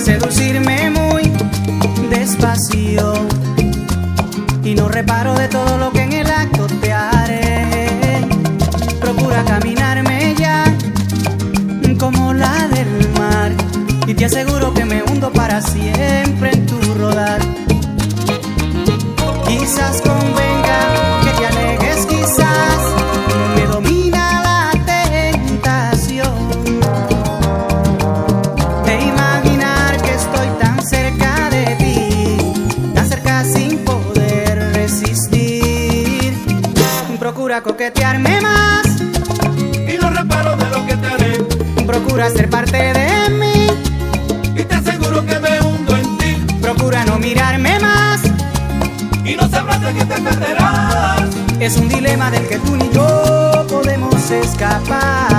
seducirme muy despacio y no reparo de todo lo que en el acto te haré. Procura caminarme ya como la del mar y te aseguro que me hundo para siempre en tu rodar. Quizás Procura coquetearme más. Y no reparo de lo que te haré. Procura ser parte de mí. Y te aseguro que me hundo en ti. Procura no mirarme más. Y no sabrás de qué te perderás. Es un dilema del que tú ni yo podemos escapar.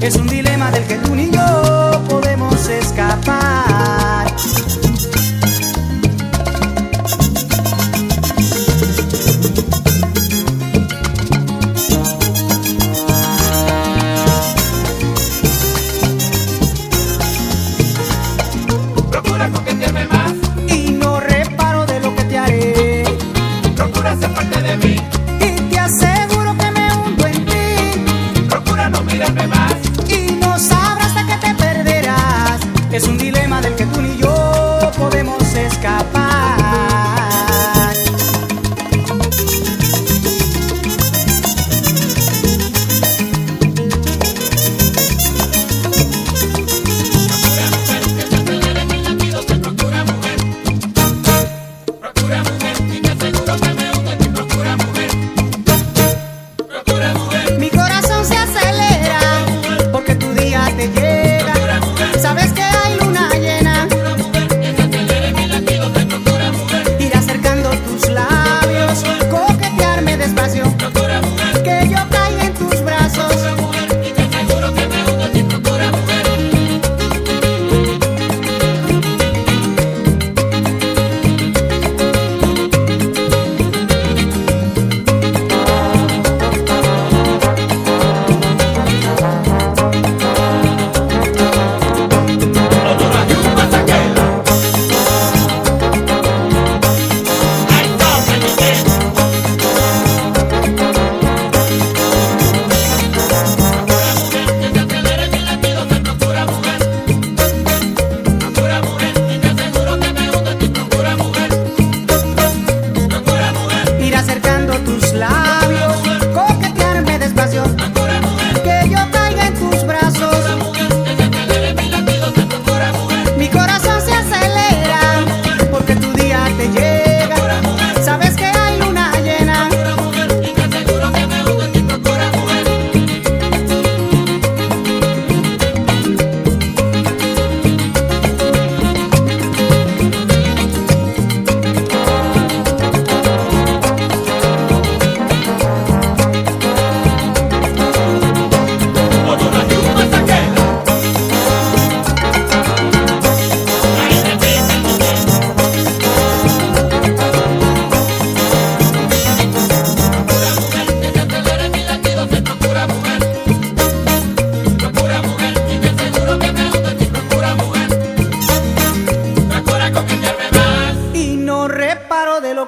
Es un dilema del que tú del que tú ni yo podemos escapar.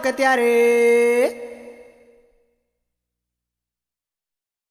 કે ત્યારે